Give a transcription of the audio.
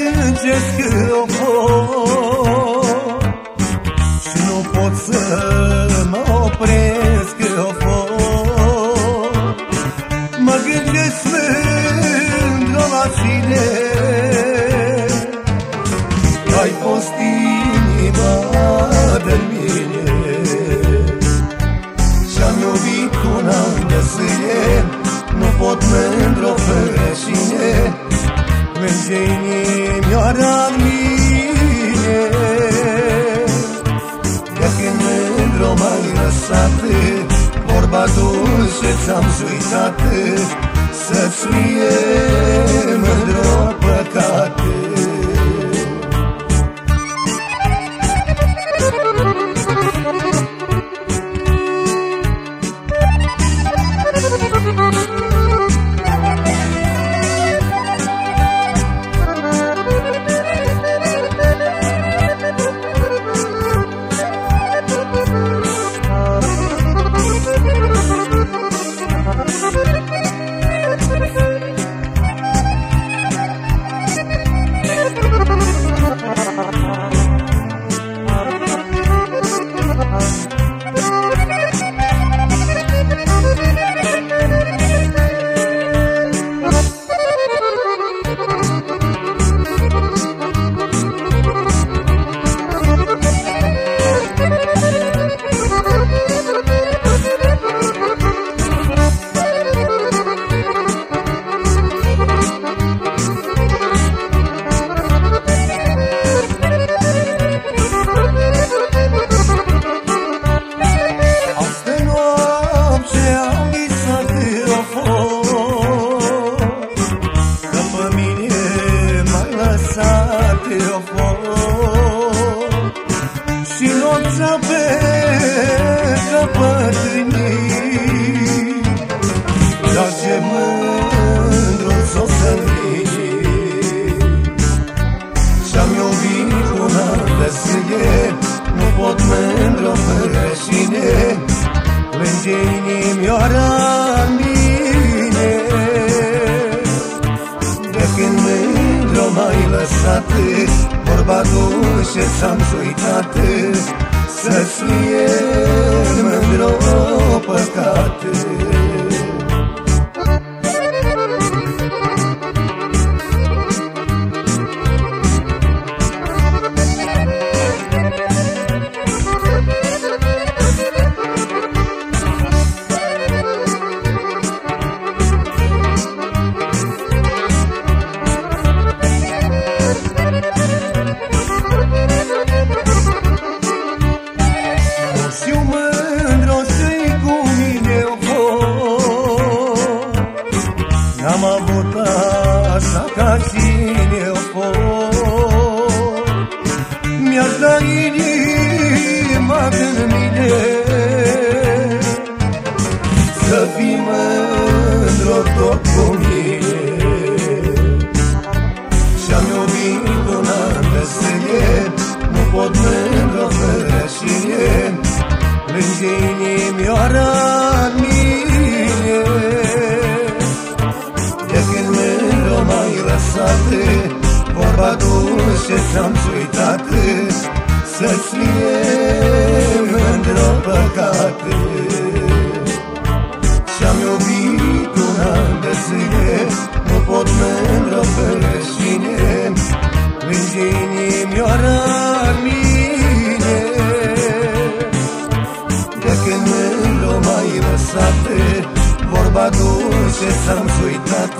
plângesc o Și nu pot să mă opresc o pot. Mă gândesc lângă la tine Ai fost inima mândru m-ai lăsat Vorba dulce ți-am zuitat Să-ți fie mândru păcate m-ai lăsat Vorba dulce ți-am uitat Să-ți fie mândru păcate inima în mine. Să fii mândru tot cu mine. Și-am iubit un an de zile Nu pot mândru fără cine Plânge inimioara în mine. De când mândru m-ai lăsat Vorba dulce ți-am uitat Să-ți fie mândru păcate. Și-am iubit un an de zile Nu pot mândru fără cine Plânge inimioara în mine. De când mândru m-ai lăsat Vorba dulce ți-am uitat